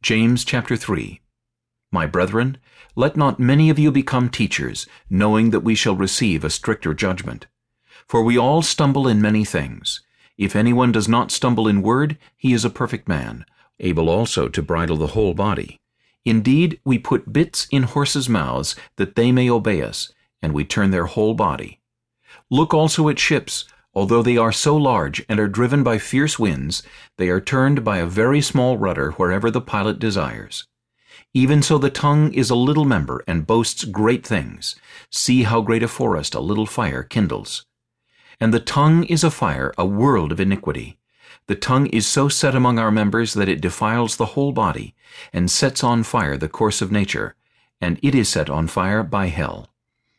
James chapter 3 My brethren, let not many of you become teachers, knowing that we shall receive a stricter judgment. For we all stumble in many things. If anyone does not stumble in word, he is a perfect man, able also to bridle the whole body. Indeed, we put bits in horses' mouths, that they may obey us, and we turn their whole body. Look also at ships, although they are so large and are driven by fierce winds, they are turned by a very small rudder wherever the pilot desires. Even so the tongue is a little member and boasts great things. See how great a forest a little fire kindles. And the tongue is a fire, a world of iniquity. The tongue is so set among our members that it defiles the whole body, and sets on fire the course of nature, and it is set on fire by hell.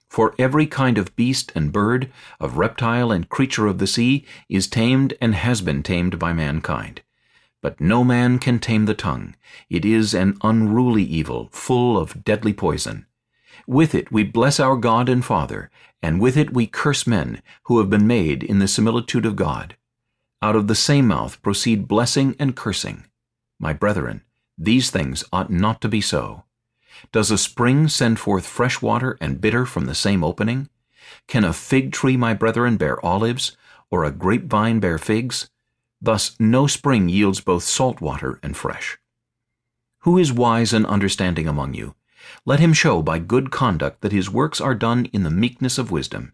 For every kind of beast and bird, of reptile and creature of the sea, is tamed and has been tamed by mankind. But no man can tame the tongue. It is an unruly evil, full of deadly poison. With it we bless our God and Father, and with it we curse men, who have been made in the similitude of God. Out of the same mouth proceed blessing and cursing. My brethren, these things ought not to be so. Does a spring send forth fresh water and bitter from the same opening? Can a fig tree, my brethren, bear olives, or a grapevine bear figs? Thus no spring yields both salt water and fresh. Who is wise and understanding among you? Let him show by good conduct that his works are done in the meekness of wisdom.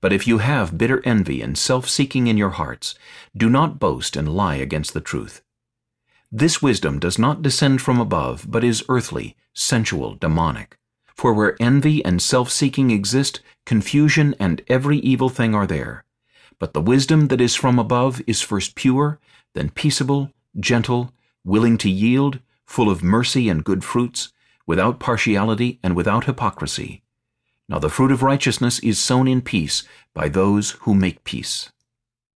But if you have bitter envy and self-seeking in your hearts, do not boast and lie against the truth. This wisdom does not descend from above, but is earthly, sensual, demonic. For where envy and self-seeking exist, confusion and every evil thing are there. But the wisdom that is from above is first pure, then peaceable, gentle, willing to yield, full of mercy and good fruits, without partiality and without hypocrisy. Now the fruit of righteousness is sown in peace by those who make peace.